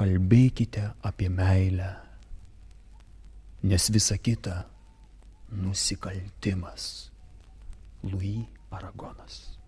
kalbėkite apie meilę, nes visa kita nusikaltimas. Louis Aragonas.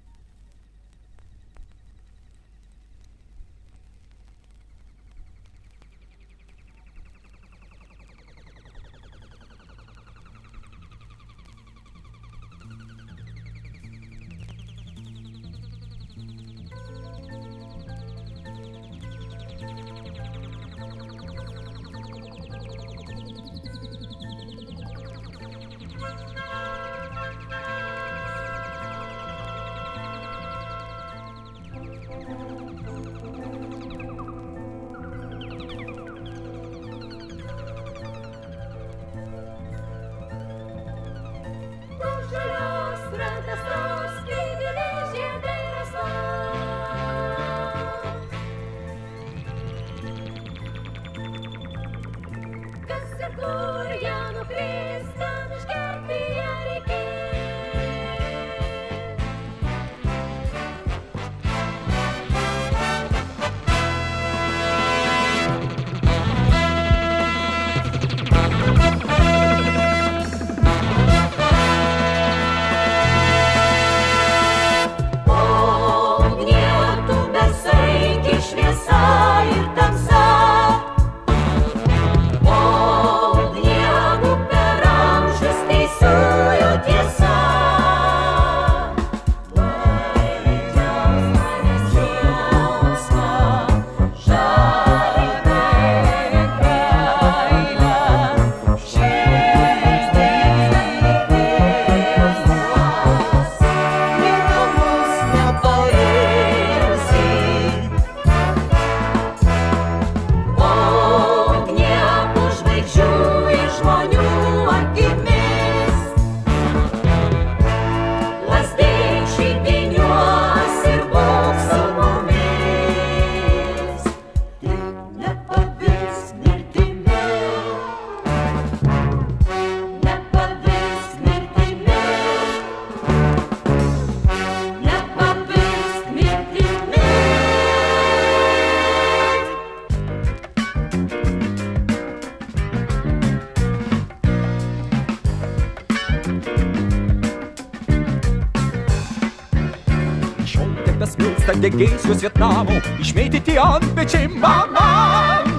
Degėsius Vietnamo, išmėtyti antpečiai mama.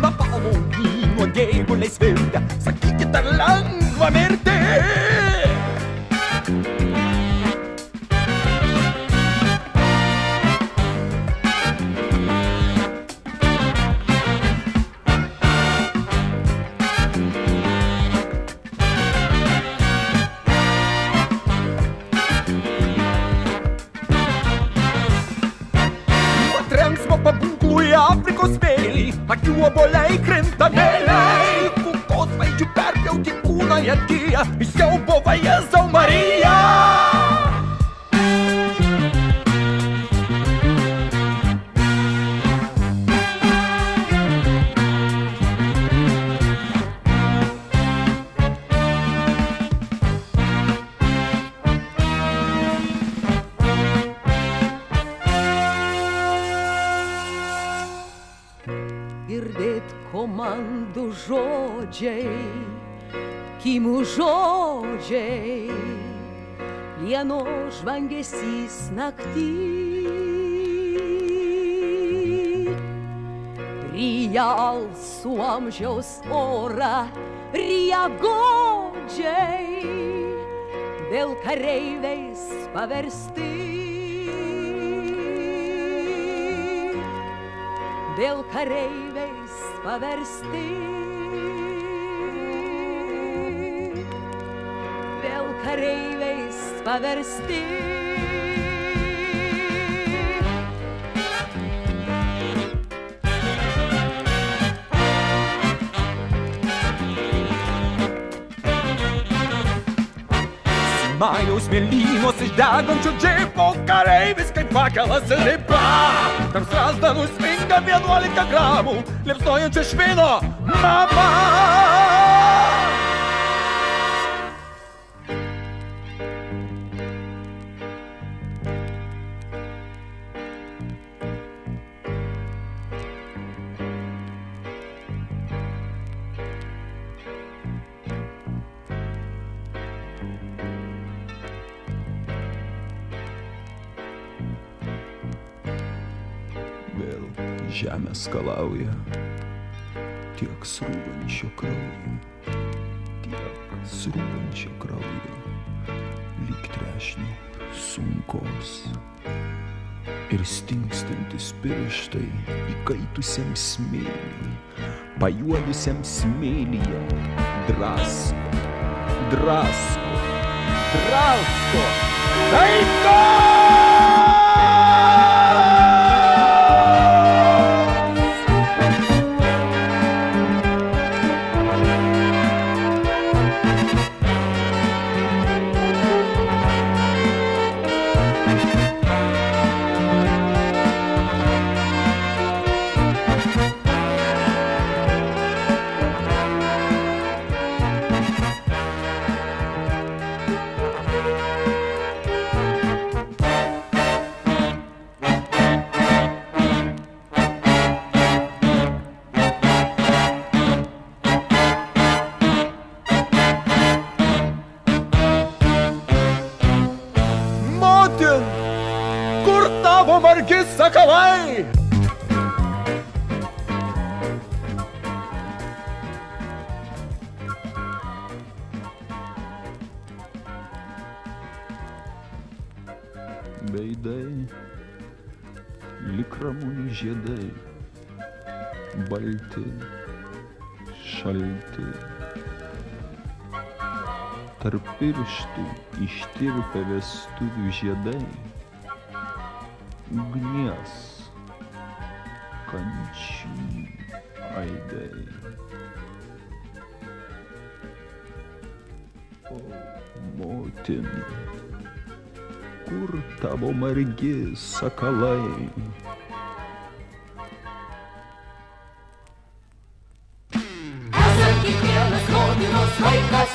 Napalmo vyno gėguliais virtę, sakykit, ar lengva mirti. akių oboliai krinta mėliai, komandų žodžiai, kimų žodžiai, vieno žvangesys naktį. Ryja alsų amžiaus orą, ryja godžiai, dėl kareiviais paversti. Dėl kareiviais paversti. Vėl kareiviais paversti. Majaus mėlynos iš degančių džipo kareivis kaip pakelas lipa. Tarp strasdanų svinga 11 gramų, liepsnojančio švino mama. Skalauja, tiek srūvančio kraujo, tiek srūvančio kraujo, lyg trešnių sunkos. Ir stingstantis pirštai įkaitusiam smėliui, pajuodusiam smėlyje, drasko, drasko, drasko, taiko! Veidai, lik ramūnų žiedai, balti, šalti. Tarp pirštų ištirpę vestuvių žiedai, ugnies, kančių aidai. O motin, kur tavo margi sakalai? Esam kiekvienas motinos vaikas.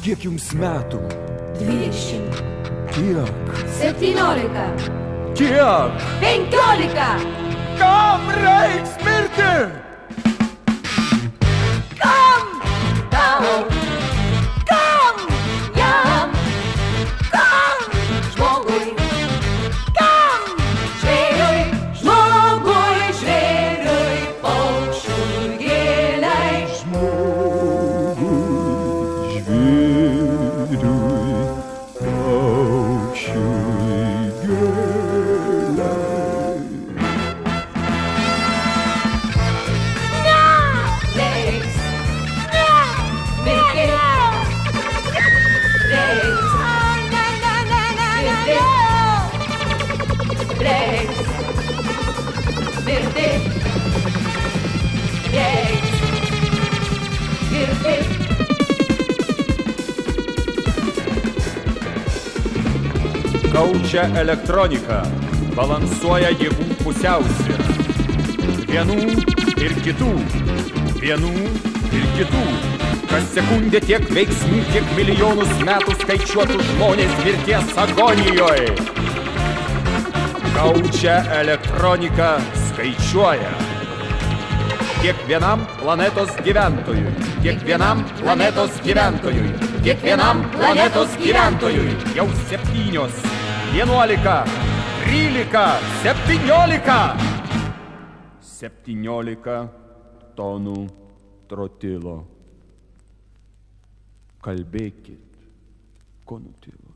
Kiek jums metų? Dvidešimt, Kiek? septyniolika, Kiek? penkiolika. Kam reiks mirti? Skaudžia elektronika balansuoja jėgų pusiausvyrą. Vienų ir kitų, vienų ir kitų. Kas sekundę tiek veiksmų, kiek milijonus metų skaičiuotų žmonės mirties agonijoje. Skaudžia elektronika skaičiuoja. Kiekvienam planetos gyventojui, kiekvienam planetos gyventojui, kiekvienam planetos gyventojui jau septynios, vienuolika, trylika, septyniolika. Septyniolika tonų trotilo. Kalbėkit, ko nutilo.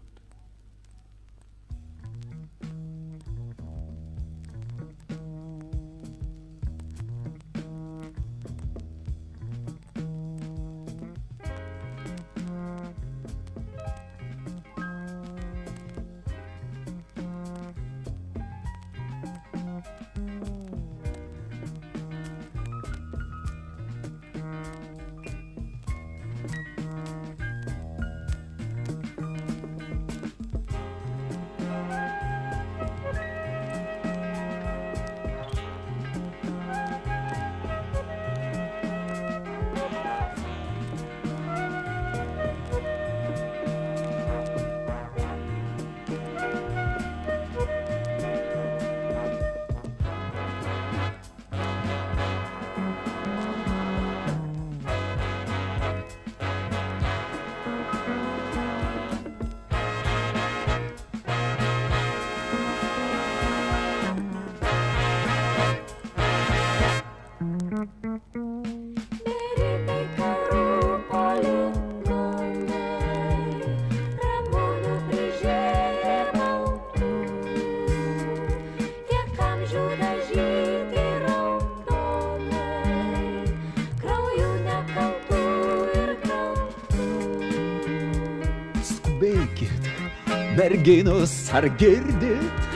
Merginos, ar girdit?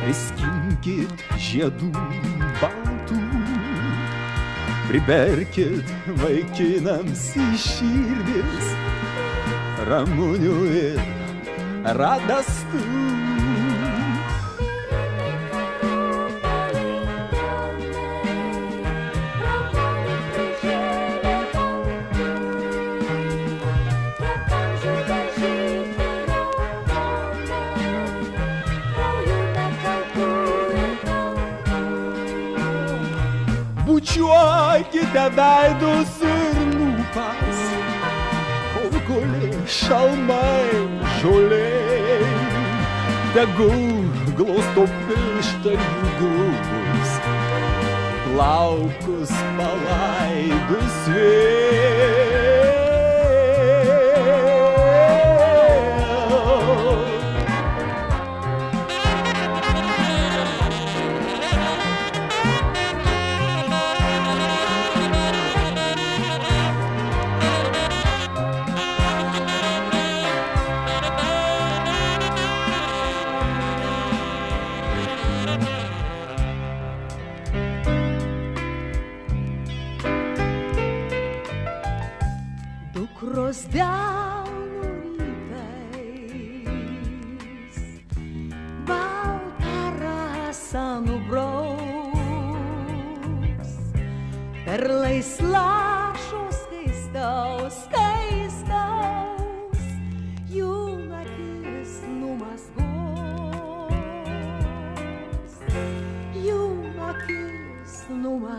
Priskinkit žiedų baltų. Priberkit vaikinams į širdis ramunių ir radastų. Bučiuokite veidus ir lūpas, kol guli šalmai žoliai. Tegul glosto pirštarių gulus, plaukus palaidus vėl.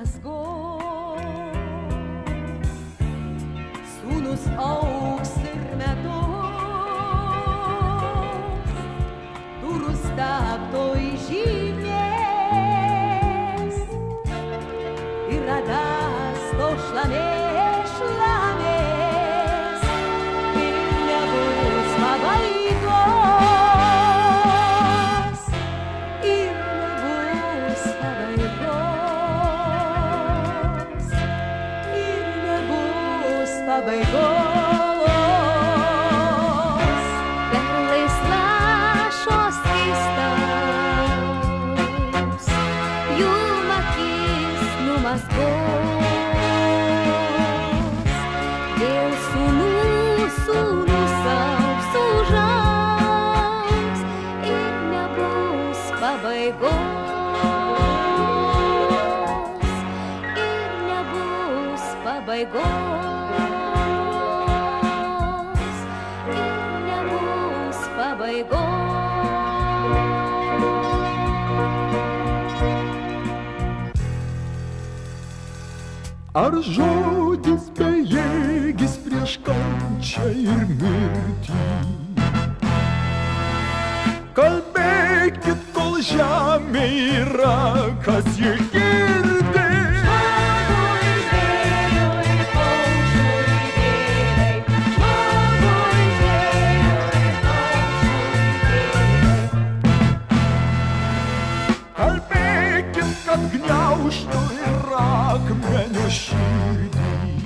rasgou. pabaigos perlais lašos keistos jų akis numaskos dėl sūnų sūnų savo sužals ir nebus pabaigos. Ir nebus pabaigos. Pabaigos. Ar žodis bejėgis prieš kančią ir mirtį? Kalbėkit, kol žemė yra, kas jį girdi. что Ирак меня щадит.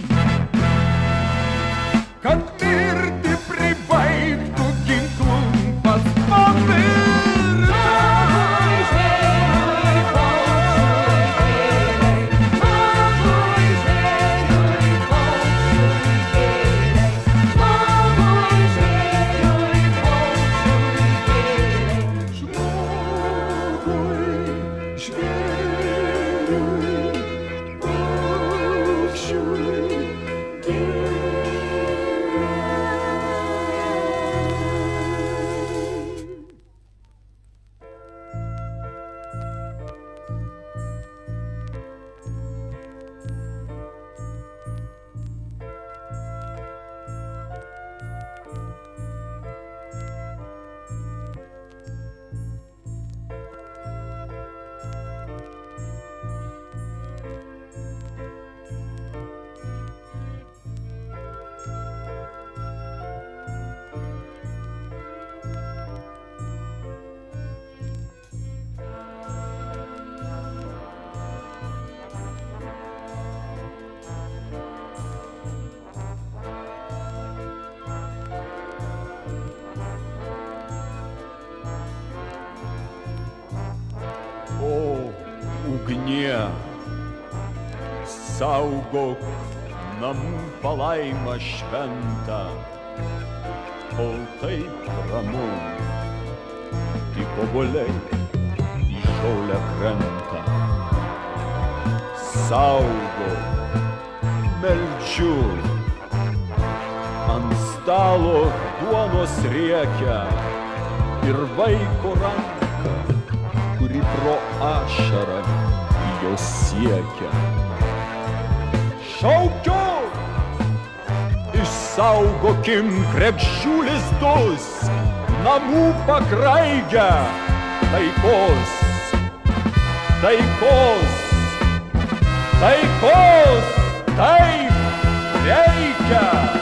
Ugnie, saugok namų palaimą šventą, kol taip ramu, tik oboliai į žolę krenta. Saugok, meldžiu, ant stalo duonos riekia ir vaiko ranka kuri pro ašarą jos siekia. Šaukiu! Išsaugokim krepšių lizdus, namų pakraigę, taikos, taikos, taikos, taip reikia.